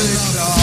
Deixar